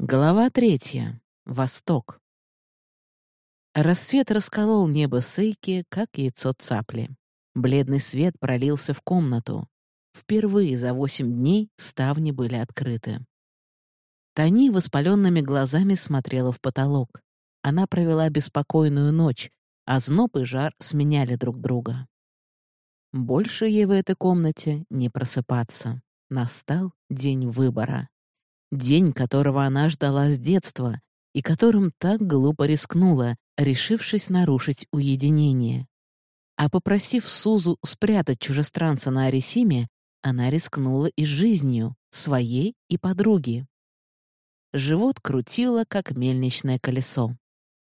Глава третья. Восток. Рассвет расколол небо Сейки, как яйцо цапли. Бледный свет пролился в комнату. Впервые за восемь дней ставни были открыты. Тани воспаленными глазами смотрела в потолок. Она провела беспокойную ночь, а зноб и жар сменяли друг друга. Больше ей в этой комнате не просыпаться. Настал день выбора. День, которого она ждала с детства и которым так глупо рискнула, решившись нарушить уединение. А попросив Сузу спрятать чужестранца на Арисиме, она рискнула и жизнью, своей и подруги. Живот крутило, как мельничное колесо.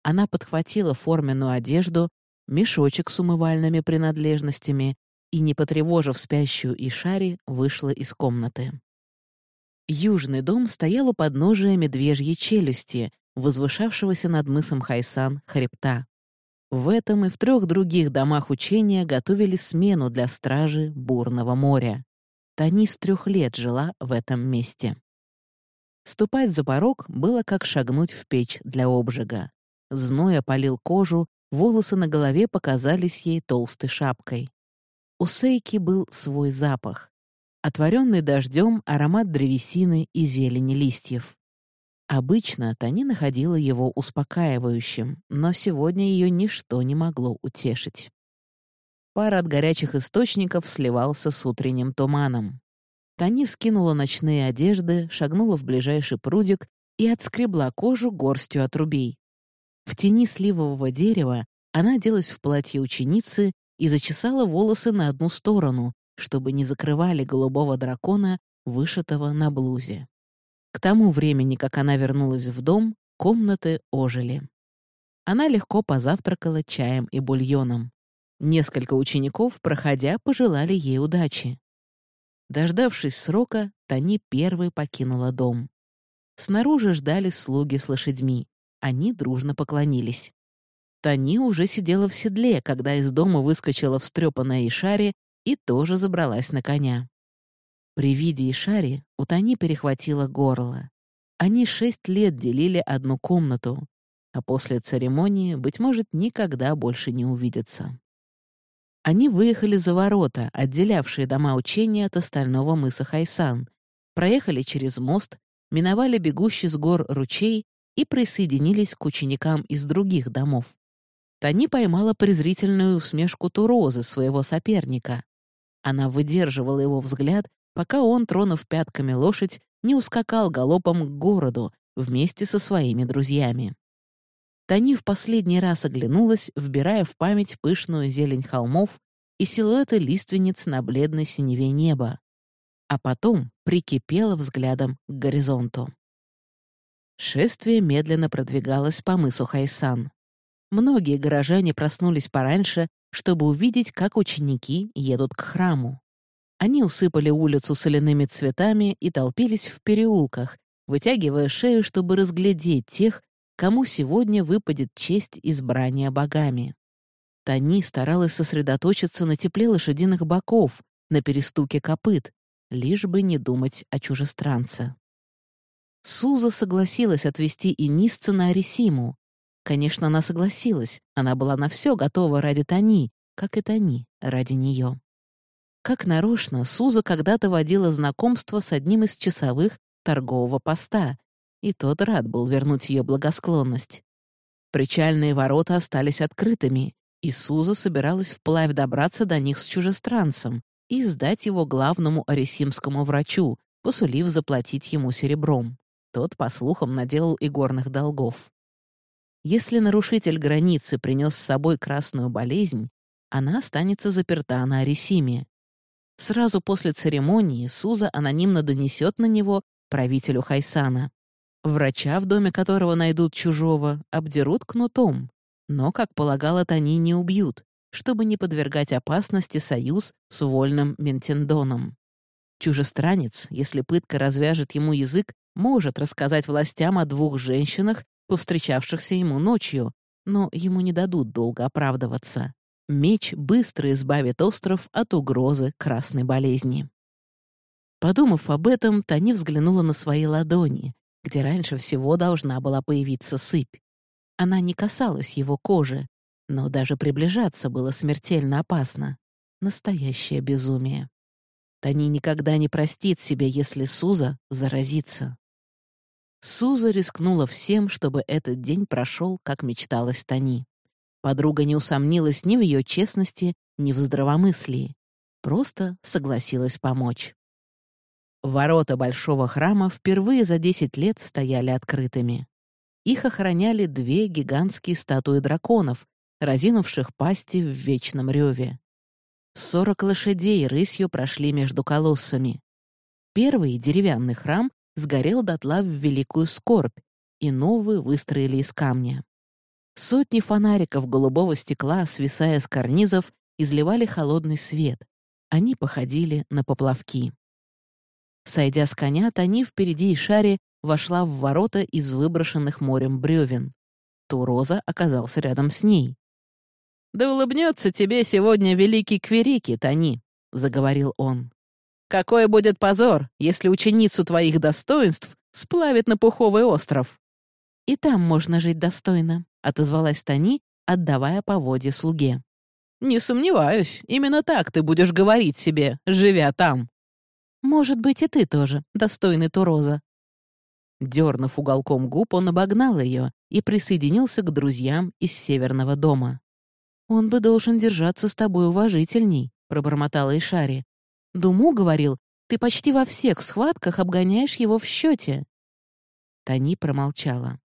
Она подхватила форменную одежду, мешочек с умывальными принадлежностями и, не потревожив спящую Ишари, вышла из комнаты. Южный дом стоял у подножия медвежьей челюсти, возвышавшегося над мысом Хайсан хребта. В этом и в трех других домах учения готовили смену для стражи бурного моря. Тани с трех лет жила в этом месте. Ступать за порог было как шагнуть в печь для обжига. Зной опалил кожу, волосы на голове показались ей толстой шапкой. У Сейки был свой запах отворенный дождем аромат древесины и зелени листьев. Обычно Тани находила его успокаивающим, но сегодня ее ничто не могло утешить. Пар от горячих источников сливался с утренним туманом. Тани скинула ночные одежды, шагнула в ближайший прудик и отскребла кожу горстью отрубей. В тени сливового дерева она оделась в платье ученицы и зачесала волосы на одну сторону, чтобы не закрывали голубого дракона, вышитого на блузе. К тому времени, как она вернулась в дом, комнаты ожили. Она легко позавтракала чаем и бульоном. Несколько учеников, проходя, пожелали ей удачи. Дождавшись срока, Тани первой покинула дом. Снаружи ждали слуги с лошадьми. Они дружно поклонились. Тани уже сидела в седле, когда из дома выскочила встрепанная Ишари и тоже забралась на коня. При виде Ишари у Тани перехватило горло. Они шесть лет делили одну комнату, а после церемонии, быть может, никогда больше не увидятся. Они выехали за ворота, отделявшие дома учения от остального мыса Хайсан, проехали через мост, миновали бегущий с гор ручей и присоединились к ученикам из других домов. Тани поймала презрительную усмешку Турозы, своего соперника. Она выдерживала его взгляд, пока он, тронув пятками лошадь, не ускакал галопом к городу вместе со своими друзьями. Тани в последний раз оглянулась, вбирая в память пышную зелень холмов и силуэты лиственниц на бледной синеве неба, а потом прикипела взглядом к горизонту. Шествие медленно продвигалось по мысу Хайсан. Многие горожане проснулись пораньше чтобы увидеть, как ученики едут к храму. Они усыпали улицу соляными цветами и толпились в переулках, вытягивая шею, чтобы разглядеть тех, кому сегодня выпадет честь избрания богами. Тани старалась сосредоточиться на тепле лошадиных боков, на перестуке копыт, лишь бы не думать о чужестранце. Суза согласилась отвезти Инисца на Арисиму, Конечно, она согласилась. Она была на все готова ради Тони, как и Тони ради нее. Как нарочно, Суза когда-то водила знакомство с одним из часовых торгового поста, и тот рад был вернуть ее благосклонность. Причальные ворота остались открытыми, и Суза собиралась вплавь добраться до них с чужестранцем и сдать его главному арисимскому врачу, посулив заплатить ему серебром. Тот, по слухам, наделал и горных долгов. Если нарушитель границы принес с собой красную болезнь, она останется заперта на Арисиме. Сразу после церемонии Суза анонимно донесет на него правителю Хайсана. Врача, в доме которого найдут чужого, обдерут кнутом. Но, как полагала, они не убьют, чтобы не подвергать опасности союз с вольным Ментендоном. Чужестранец, если пытка развяжет ему язык, может рассказать властям о двух женщинах, повстречавшихся ему ночью, но ему не дадут долго оправдываться. Меч быстро избавит остров от угрозы красной болезни. Подумав об этом, Тани взглянула на свои ладони, где раньше всего должна была появиться сыпь. Она не касалась его кожи, но даже приближаться было смертельно опасно. Настоящее безумие. Тани никогда не простит себе, если Суза заразится. Суза рискнула всем, чтобы этот день прошел, как мечталась Тани. Подруга не усомнилась ни в ее честности, ни в здравомыслии. Просто согласилась помочь. Ворота большого храма впервые за 10 лет стояли открытыми. Их охраняли две гигантские статуи драконов, разинувших пасти в вечном реве. Сорок лошадей рысью прошли между колоссами. Первый деревянный храм сгорел дотла в великую скорбь, и новый выстроили из камня. Сотни фонариков голубого стекла, свисая с карнизов, изливали холодный свет. Они походили на поплавки. Сойдя с коня, Тони впереди и шаре вошла в ворота из выброшенных морем бревен. Туроза оказался рядом с ней. «Да улыбнется тебе сегодня великий Кверики, Тони», — заговорил он. «Какой будет позор, если ученицу твоих достоинств сплавит на Пуховый остров?» «И там можно жить достойно», — отозвалась Тони, отдавая поводье слуге. «Не сомневаюсь, именно так ты будешь говорить себе, живя там», может быть, и ты тоже, достойный Туроза». Дернув уголком губ, он обогнал ее и присоединился к друзьям из Северного дома. «Он бы должен держаться с тобой уважительней», — пробормотала Ишари. «Думу, — говорил, — ты почти во всех схватках обгоняешь его в счете. Тани промолчала.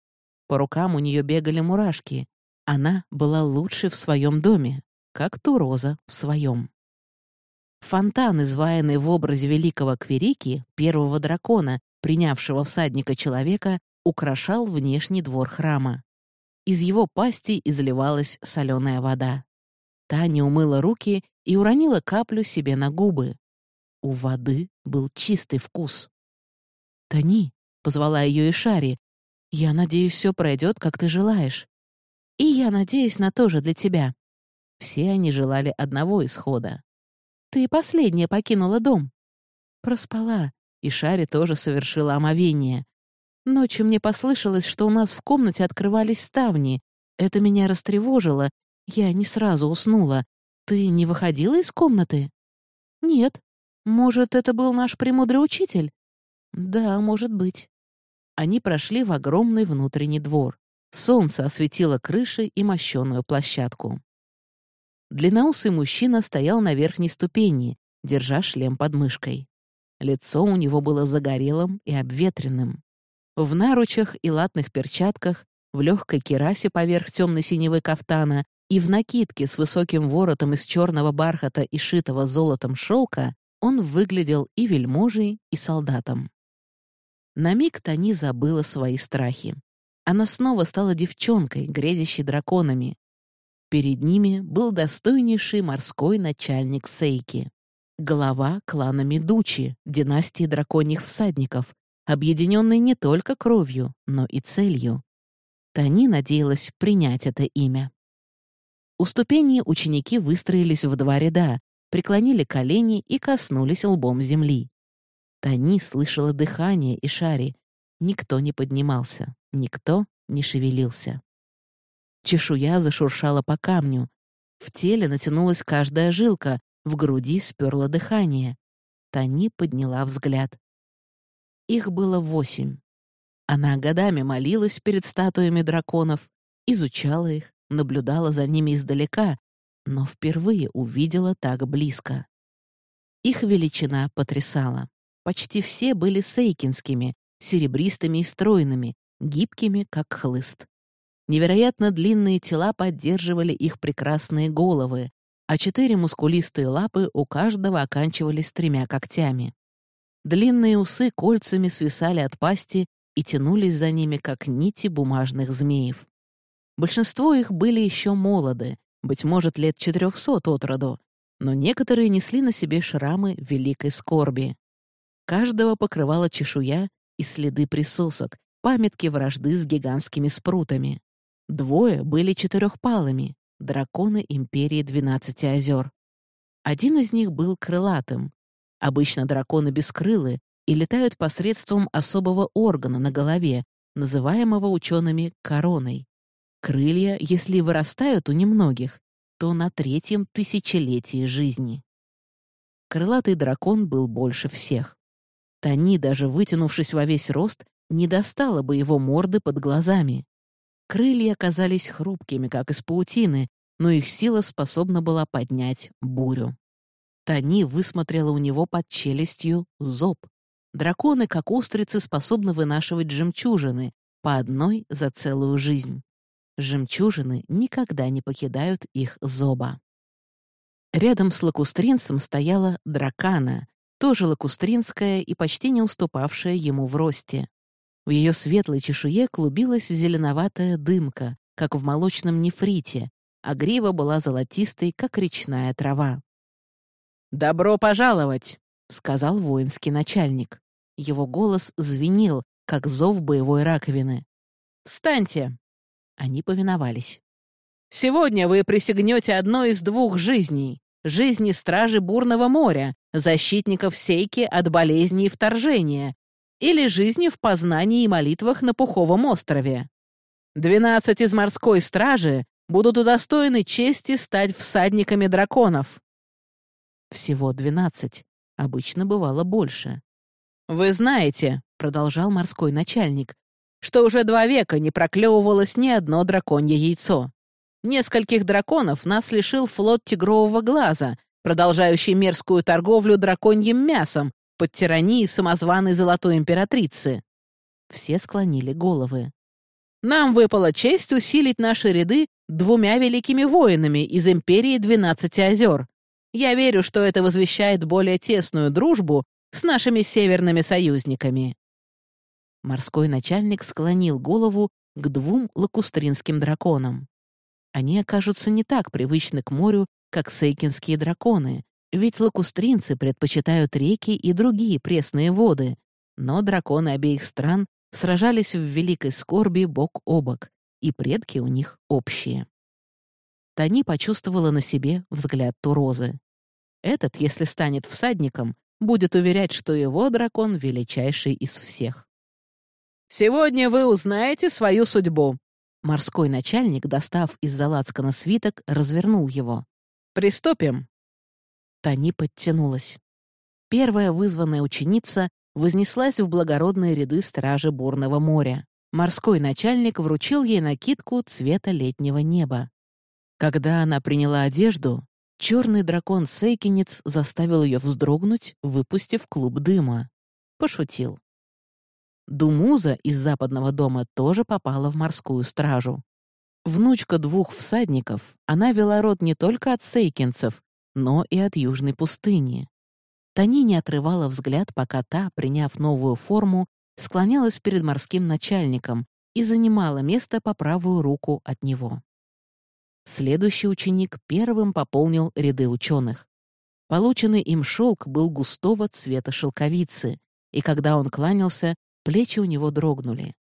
По рукам у нее бегали мурашки. Она была лучше в своем доме, как Туроза в своем. Фонтан, изваянный в образе великого Кверики, первого дракона, принявшего всадника человека, украшал внешний двор храма. Из его пасти изливалась соленая вода. Таня умыла руки и уронила каплю себе на губы. У воды был чистый вкус. «Тани», — позвала ее Ишари, — «я надеюсь, все пройдет, как ты желаешь. И я надеюсь на то же для тебя». Все они желали одного исхода. Ты последняя покинула дом». Проспала, и Шари тоже совершила омовение. Ночью мне послышалось, что у нас в комнате открывались ставни. Это меня растревожило. Я не сразу уснула. Ты не выходила из комнаты? Нет. Может, это был наш премудрый учитель? Да, может быть. Они прошли в огромный внутренний двор. Солнце осветило крыши и мощеную площадку. Длинноусый мужчина стоял на верхней ступени, держа шлем под мышкой. Лицо у него было загорелым и обветренным. В наручах и латных перчатках, в легкой керасе поверх темно синевой кафтана и в накидке с высоким воротом из черного бархата и шитого золотом шелка он выглядел и вельможей, и солдатом. На миг Тони забыла свои страхи. Она снова стала девчонкой, грезящей драконами, Перед ними был достойнейший морской начальник Сейки, глава клана Медучи, династии драконьих всадников, объединенный не только кровью, но и целью. Тани надеялась принять это имя. У ступени ученики выстроились в два ряда, преклонили колени и коснулись лбом земли. Тани слышала дыхание и шари. Никто не поднимался, никто не шевелился. Чешуя зашуршала по камню. В теле натянулась каждая жилка, в груди сперло дыхание. Тани подняла взгляд. Их было восемь. Она годами молилась перед статуями драконов, изучала их, наблюдала за ними издалека, но впервые увидела так близко. Их величина потрясала. Почти все были сейкинскими, серебристыми и стройными, гибкими, как хлыст. Невероятно длинные тела поддерживали их прекрасные головы, а четыре мускулистые лапы у каждого оканчивались тремя когтями. Длинные усы кольцами свисали от пасти и тянулись за ними, как нити бумажных змеев. Большинство их были еще молоды, быть может, лет четырехсот от роду, но некоторые несли на себе шрамы великой скорби. Каждого покрывала чешуя и следы присосок, памятки вражды с гигантскими спрутами. Двое были четырехпалыми, драконы Империи Двенадцати озер. Один из них был крылатым. Обычно драконы бескрылы, и летают посредством особого органа на голове, называемого учеными короной. Крылья, если вырастают у немногих, то на третьем тысячелетии жизни. Крылатый дракон был больше всех. Тани, даже вытянувшись во весь рост, не достала бы его морды под глазами. Крылья казались хрупкими, как из паутины, но их сила способна была поднять бурю. Тани высмотрела у него под челюстью зоб. Драконы, как устрицы, способны вынашивать жемчужины, по одной за целую жизнь. Жемчужины никогда не покидают их зоба. Рядом с лакустринцем стояла дракана, тоже лакустринская и почти не уступавшая ему в росте. В ее светлой чешуе клубилась зеленоватая дымка, как в молочном нефрите, а грива была золотистой, как речная трава. «Добро пожаловать!» — сказал воинский начальник. Его голос звенел, как зов боевой раковины. «Встаньте!» Они повиновались. «Сегодня вы присягнете одной из двух жизней — жизни стражи Бурного моря, защитников Сейки от болезней и вторжения, или жизни в познании и молитвах на Пуховом острове. Двенадцать из морской стражи будут удостоены чести стать всадниками драконов. Всего двенадцать. Обычно бывало больше. «Вы знаете», — продолжал морской начальник, «что уже два века не проклевывалось ни одно драконье яйцо. Нескольких драконов нас лишил флот Тигрового глаза, продолжающий мерзкую торговлю драконьим мясом под тиранией самозваной Золотой Императрицы». Все склонили головы. «Нам выпала честь усилить наши ряды двумя великими воинами из Империи Двенадцати озер, я верю, что это возвещает более тесную дружбу с нашими северными союзниками». Морской начальник склонил голову к двум лакустринским драконам. Они окажутся не так привычны к морю, как сейкинские драконы, ведь лакустринцы предпочитают реки и другие пресные воды, но драконы обеих стран сражались в великой скорби бок о бок, и предки у них общие. Тани почувствовала на себе взгляд Турозы. Этот, если станет всадником, будет уверять, что его дракон величайший из всех. «Сегодня вы узнаете свою судьбу». Морской начальник, достав из залацкана свиток, развернул его. «Приступим». Тани подтянулась. Первая вызванная ученица вознеслась в благородные ряды стражи Бурного моря. Морской начальник вручил ей накидку цвета летнего неба. Когда она приняла одежду, черный дракон-сейкинец заставил ее вздрогнуть, выпустив клуб дыма. Пошутил. Думуза из западного дома тоже попала в морскую стражу. Внучка двух всадников, она вела род не только от сейкинцев, но и от южной пустыни. Тани не отрывала взгляд, пока та, приняв новую форму, склонялась перед морским начальником и занимала место по правую руку от него. Следующий ученик первым пополнил ряды ученых. Полученный им шелк был густого цвета шелковицы, и когда он кланялся, плечи у него дрогнули.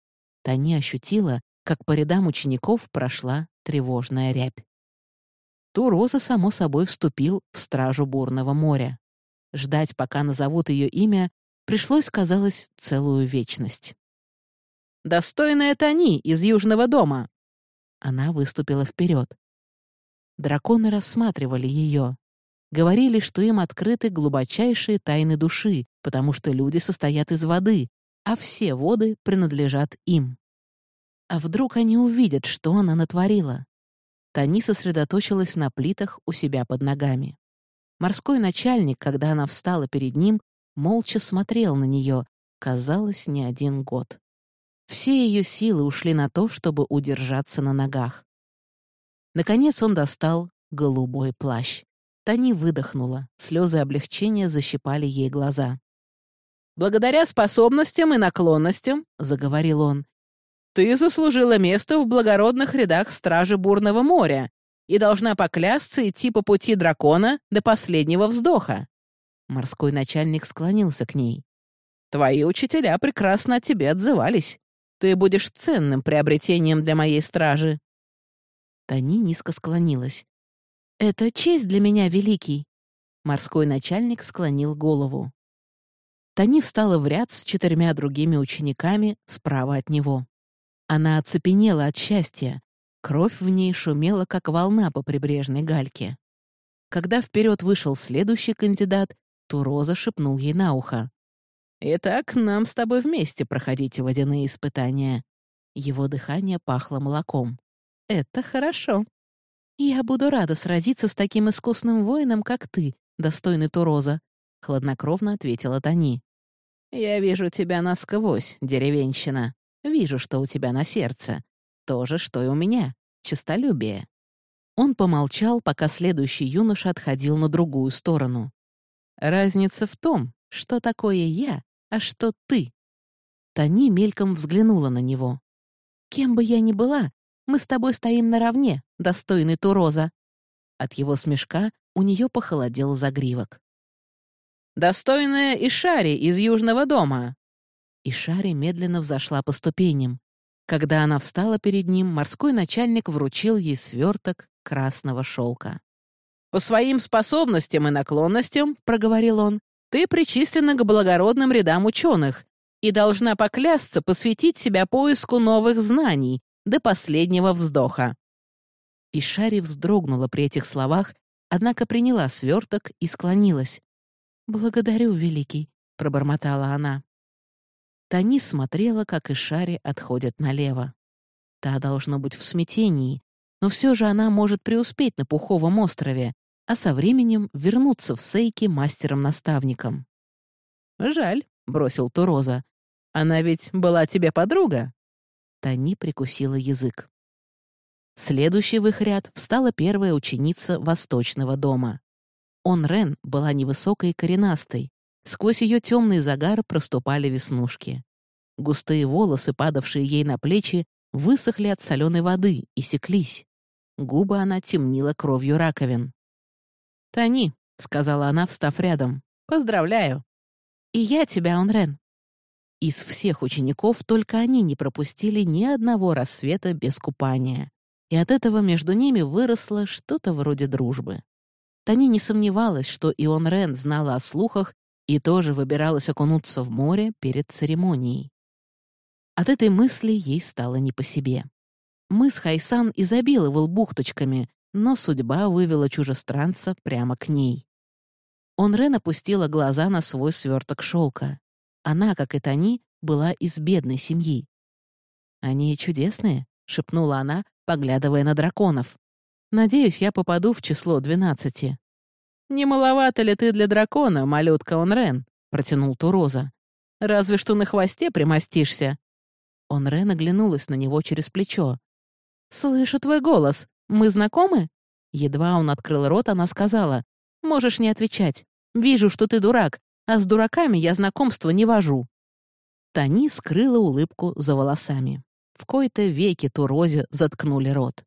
Тани ощутила, как по рядам учеников прошла тревожная рябь. Туроза, само собой, вступил в стражу бурного моря. Ждать, пока назовут ее имя, пришлось, казалось, целую вечность. «Достойная Тани из Южного дома!» Она выступила вперед. Драконы рассматривали ее. Говорили, что им открыты глубочайшие тайны души, потому что люди состоят из воды, а все воды принадлежат им. А вдруг они увидят, что она натворила? Тани сосредоточилась на плитах у себя под ногами. Морской начальник, когда она встала перед ним, молча смотрел на нее, казалось, не один год. Все ее силы ушли на то, чтобы удержаться на ногах. Наконец он достал голубой плащ. Тани выдохнула, слезы облегчения защипали ей глаза. «Благодаря способностям и наклонностям», — заговорил он, «ты заслужила место в благородных рядах Стражи Бурного моря и должна поклясться идти по пути дракона до последнего вздоха». Морской начальник склонился к ней. «Твои учителя прекрасно о тебе отзывались. Ты будешь ценным приобретением для моей стражи. Тани низко склонилась. «Это честь для меня, великий!» Морской начальник склонил голову. Тани встала в ряд с четырьмя другими учениками справа от него. Она оцепенела от счастья. Кровь в ней шумела, как волна по прибрежной гальке. Когда вперед вышел следующий кандидат, Туроза шепнул ей на ухо. «Итак, нам с тобой вместе проходить водяные испытания». Его дыхание пахло молоком. «Это хорошо. Я буду рада сразиться с таким искусным воином, как ты, достойный Туроза», — хладнокровно ответила Тани. «Я вижу тебя насквозь, деревенщина. Вижу, что у тебя на сердце. То же, что и у меня. Честолюбие». Он помолчал, пока следующий юноша отходил на другую сторону. «Разница в том, что такое я, а что ты». Тани мельком взглянула на него. «Кем бы я ни была, мы с тобой стоим наравне, достойный Туроза». От его смешка у нее похолодел загривок. «Достойная Ишари из Южного дома!» Ишари медленно взошла по ступеням. Когда она встала перед ним, морской начальник вручил ей сверток красного шелка. «По своим способностям и наклонностям, — проговорил он, — ты причислена к благородным рядам ученых и должна поклясться посвятить себя поиску новых знаний до последнего вздоха». Ишари вздрогнула при этих словах, однако приняла сверток и склонилась. «Благодарю, Великий», — пробормотала она. Тани смотрела, как Ишари отходит налево. Та должно быть в смятении, но все же она может преуспеть на Пуховом острове, а со временем вернуться в Сейки мастером-наставником. «Жаль», — бросил Туроза. «Она ведь была тебе подруга?» Тани прикусила язык. Следующий в их ряд встала первая ученица Восточного дома. Он Рен была невысокой и коренастой. Сквозь ее темный загар проступали веснушки. Густые волосы, падавшие ей на плечи, высохли от соленой воды и секлись. Губы она темнила кровью раковин. «Тони», — сказала она, встав рядом, — «поздравляю». «И я тебя, Онрен». Из всех учеников только они не пропустили ни одного рассвета без купания. И от этого между ними выросло что-то вроде дружбы. Тани не сомневалась, что Ион Рен знала о слухах и тоже выбиралась окунуться в море перед церемонией. От этой мысли ей стало не по себе. Мыс Хайсан изобиловал бухточками, но судьба вывела чужестранца прямо к ней. Он Рен опустила глаза на свой сверток шелка. Она, как и Тани, была из бедной семьи. «Они чудесные», — шепнула она, поглядывая на драконов. Надеюсь, я попаду в число двенадцати». «Не маловато ли ты для дракона, малютка Онрен?» — протянул Туроза. «Разве что на хвосте примостишься». Онрен оглянулась на него через плечо. «Слышу твой голос. Мы знакомы?» Едва он открыл рот, она сказала. «Можешь не отвечать. Вижу, что ты дурак, а с дураками я знакомства не вожу». Тани скрыла улыбку за волосами. В кои-то веки Турозе заткнули рот.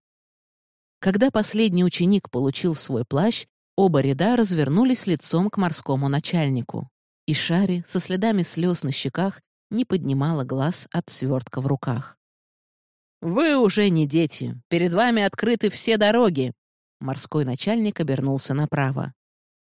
Когда последний ученик получил свой плащ, оба ряда развернулись лицом к морскому начальнику. И Шари со следами слез на щеках не поднимала глаз от свертка в руках. «Вы уже не дети. Перед вами открыты все дороги». Морской начальник обернулся направо.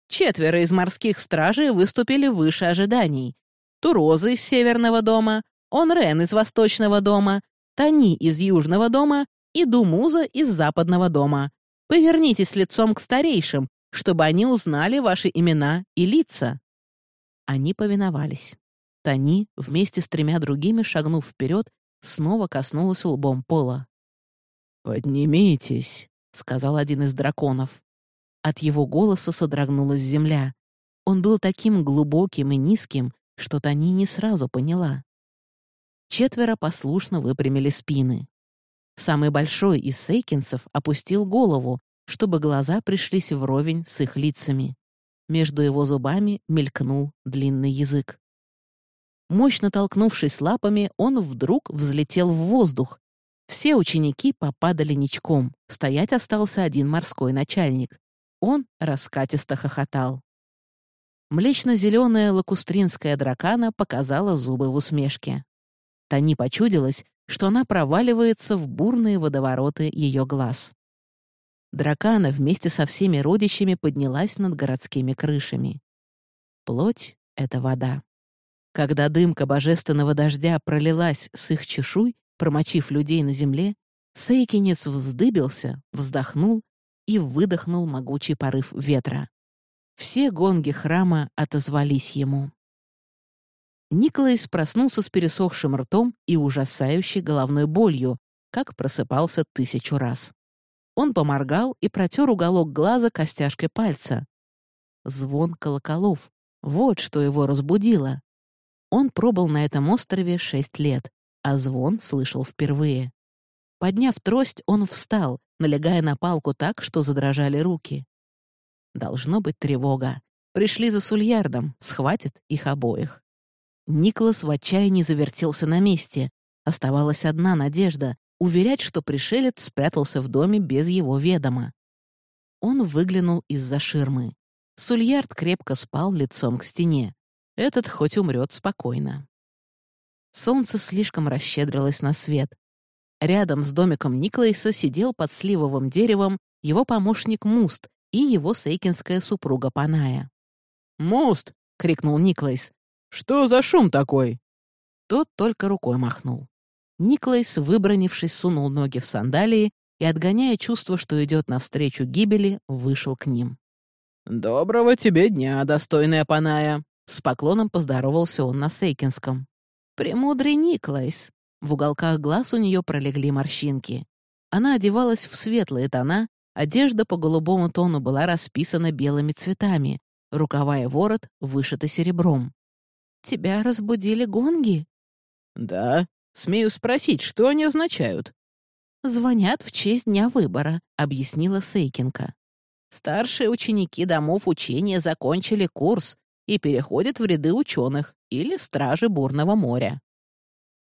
Четверо из морских стражей выступили выше ожиданий. Туроза из Северного дома, Онрен из Восточного дома, Тани из Южного дома и Думуза из Западного дома. Повернитесь лицом к старейшим, чтобы они узнали ваши имена и лица». Они повиновались. Тани, вместе с тремя другими, шагнув вперед, снова коснулась лбом пола. «Поднимитесь», — сказал один из драконов. От его голоса содрогнулась земля. Он был таким глубоким и низким, что Тани не сразу поняла. Четверо послушно выпрямили спины. Самый большой из сейкинцев опустил голову, чтобы глаза пришлись вровень с их лицами. Между его зубами мелькнул длинный язык. Мощно толкнувшись лапами, он вдруг взлетел в воздух. Все ученики попадали ничком. Стоять остался один морской начальник. Он раскатисто хохотал. Млечно-зеленая лакустринская дракана показала зубы в усмешке. Тани почудилась, что она проваливается в бурные водовороты ее глаз. Дракана вместе со всеми родичами поднялась над городскими крышами. Плоть — это вода. Когда дымка божественного дождя пролилась с их чешуй, промочив людей на земле, Сейкинец вздыбился, вздохнул и выдохнул могучий порыв ветра. Все гонги храма отозвались ему. Николайс проснулся с пересохшим ртом и ужасающей головной болью, как просыпался тысячу раз. Он поморгал и протер уголок глаза костяшкой пальца. Звон колоколов. Вот что его разбудило. Он пробыл на этом острове шесть лет, а звон слышал впервые. Подняв трость, он встал, налегая на палку так, что задрожали руки. Должно быть тревога. Пришли за Сульярдом, схватит их обоих. Николас в отчаянии завертелся на месте. Оставалась одна надежда — уверять, что пришелец спрятался в доме без его ведома. Он выглянул из-за ширмы. Сульярд крепко спал лицом к стене. Этот хоть умрет спокойно. Солнце слишком расщедрилось на свет. Рядом с домиком Никлайса сидел под сливовым деревом его помощник Муст и его сейкинская супруга Паная. «Муст!» — крикнул Никлайс. «Что за шум такой?» Тот только рукой махнул. Никлайс, выбронившись, сунул ноги в сандалии и, отгоняя чувство, что идет навстречу гибели, вышел к ним. «Доброго тебе дня, достойная Паная!» С поклоном поздоровался он на Сейкинском. «Премудрый Никлайс!» В уголках глаз у нее пролегли морщинки. Она одевалась в светлые тона, одежда по голубому тону была расписана белыми цветами, рукава и ворот вышиты серебром. «Тебя разбудили гонги?» «Да. Смею спросить, что они означают?» «Звонят в честь дня выбора», — объяснила Сейкинка. «Старшие ученики домов учения закончили курс и переходят в ряды ученых или стражи бурного моря.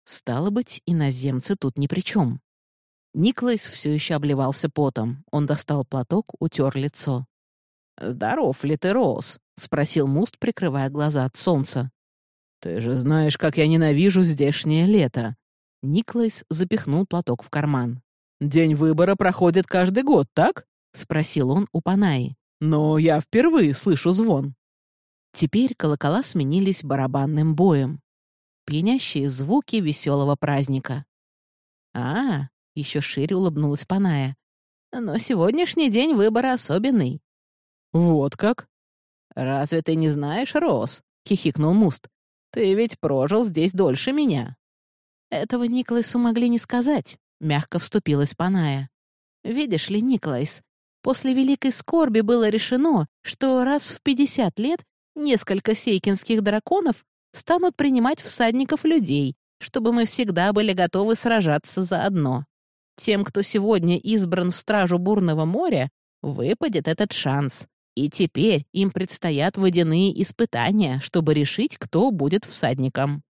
Стало быть, иноземцы тут ни при чем. Никлайс все еще обливался потом. Он достал платок, утер лицо. «Здоров ли ты, Роуз?» — спросил Муст, прикрывая глаза от солнца. «Ты же знаешь, как я ненавижу здешнее лето». Никлайс запихнул платок в карман. «День выбора проходит каждый год, так?» — спросил он у Панаи. «Но я впервые слышу звон». Теперь колокола сменились барабанным боем пьянящие звуки веселого праздника. «А, — еще шире улыбнулась Паная, — но сегодняшний день выбора особенный». «Вот как?» «Разве ты не знаешь, Рос?» — хихикнул Муст. «Ты ведь прожил здесь дольше меня». «Этого Николайсу могли не сказать», — мягко вступилась Паная. «Видишь ли, Николайс, после Великой Скорби было решено, что раз в пятьдесят лет несколько сейкинских драконов станут принимать всадников людей, чтобы мы всегда были готовы сражаться заодно. Тем, кто сегодня избран в стражу бурного моря, выпадет этот шанс. И теперь им предстоят водяные испытания, чтобы решить, кто будет всадником.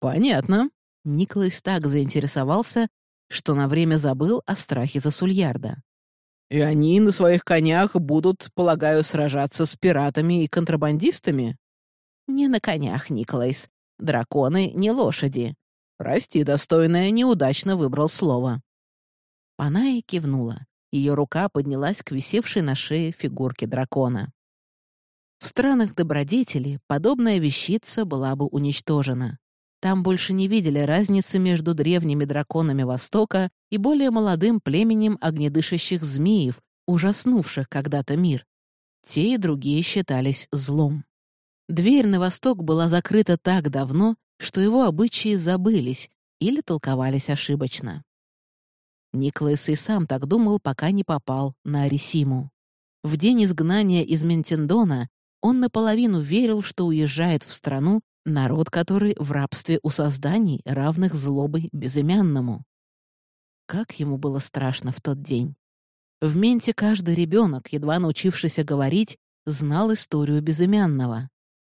«Понятно». Николас так заинтересовался, что на время забыл о страхе за Сульярда. «И они на своих конях будут, полагаю, сражаться с пиратами и контрабандистами?» «Не на конях, Николайс. Драконы не лошади». «Прости, достойная, неудачно выбрал слово». Паная кивнула. Ее рука поднялась к висевшей на шее фигурке дракона. В странах добродетели подобная вещица была бы уничтожена. Там больше не видели разницы между древними драконами Востока и более молодым племенем огнедышащих змеев, ужаснувших когда-то мир. Те и другие считались злом. Дверь на восток была закрыта так давно, что его обычаи забылись или толковались ошибочно. Николас и сам так думал, пока не попал на Арисиму. В день изгнания из Ментендона он наполовину верил, что уезжает в страну, народ который в рабстве у созданий, равных злобой безымянному. Как ему было страшно в тот день. В Менте каждый ребенок, едва научившийся говорить, знал историю безымянного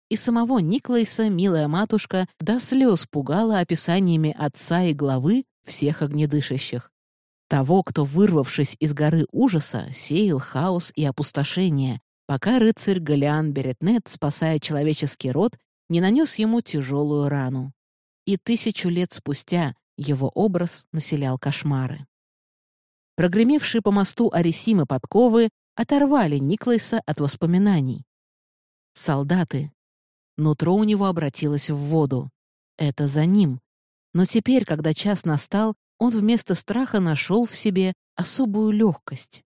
и самого Никлайса милая матушка до слез пугала описаниями отца и главы всех огнедышащих. Того, кто, вырвавшись из горы ужаса, сеял хаос и опустошение, пока рыцарь Галиан Беретнет, спасая человеческий род, не нанес ему тяжелую рану. И тысячу лет спустя его образ населял кошмары. Прогремевшие по мосту Арисимы подковы оторвали Никлайса от воспоминаний. Солдаты, Нутро у него обратилось в воду. Это за ним. Но теперь, когда час настал, он вместо страха нашел в себе особую легкость.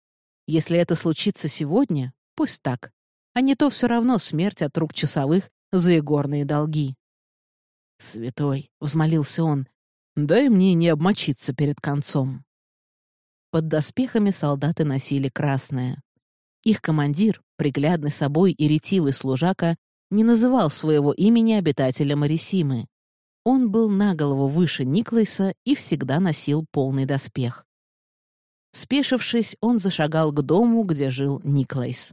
Если это случится сегодня, пусть так. А не то все равно смерть от рук часовых за игорные долги. «Святой», — взмолился он, — «дай мне не обмочиться перед концом». Под доспехами солдаты носили красное. Их командир, приглядный собой и ретивый служака, не называл своего имени обитателя Марисимы. Он был на голову выше Никлайса и всегда носил полный доспех. Спешившись, он зашагал к дому, где жил Никлайс.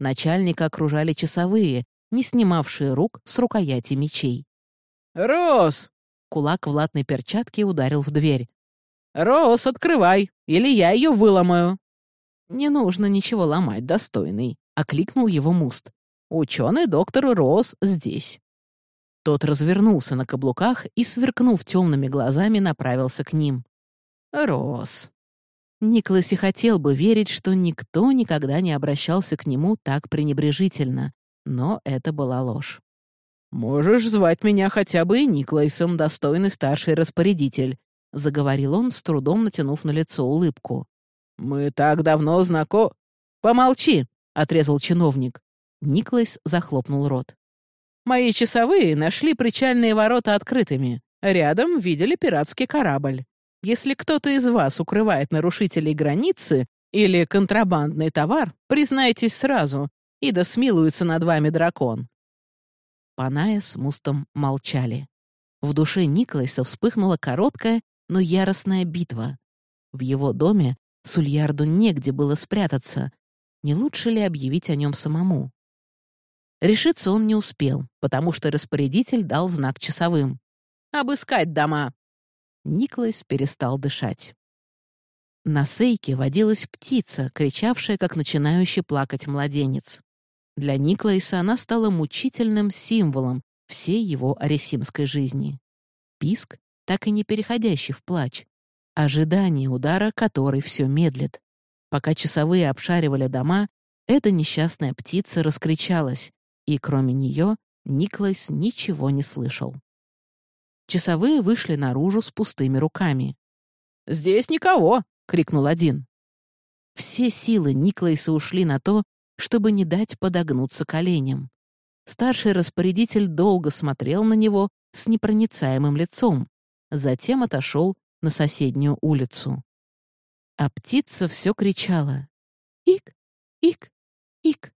Начальника окружали часовые, не снимавшие рук с рукояти мечей. «Рос!» — кулак в латной перчатке ударил в дверь. «Рос, открывай, или я ее выломаю!» «Не нужно ничего ломать, достойный», — окликнул его Муст. «Ученый доктор Рос здесь». Тот развернулся на каблуках и, сверкнув темными глазами, направился к ним. «Рос». Николас и хотел бы верить, что никто никогда не обращался к нему так пренебрежительно, но это была ложь. «Можешь звать меня хотя бы и Никлайсом, достойный старший распорядитель», — заговорил он, с трудом натянув на лицо улыбку. «Мы так давно знако...» «Помолчи!» — отрезал чиновник. Никлайс захлопнул рот. «Мои часовые нашли причальные ворота открытыми. Рядом видели пиратский корабль. Если кто-то из вас укрывает нарушителей границы или контрабандный товар, признайтесь сразу, и да смилуется над вами дракон». Паная с Мустом молчали. В душе Никлайса вспыхнула короткая, но яростная битва. В его доме Сульярду негде было спрятаться. Не лучше ли объявить о нем самому? Решиться он не успел, потому что распорядитель дал знак часовым. «Обыскать дома!» Никлайс перестал дышать. На сейке водилась птица, кричавшая, как начинающий плакать младенец. Для Никлайса она стала мучительным символом всей его аресимской жизни. Писк, так и не переходящий в плач, Ожидание удара, который все медлит. Пока часовые обшаривали дома, эта несчастная птица раскричалась, и кроме нее Никлайс ничего не слышал. Часовые вышли наружу с пустыми руками. «Здесь никого!» — крикнул один. Все силы Никлайса ушли на то, чтобы не дать подогнуться коленям. Старший распорядитель долго смотрел на него с непроницаемым лицом, затем отошел на соседнюю улицу. А птица все кричала «Ик! Ик! Ик!»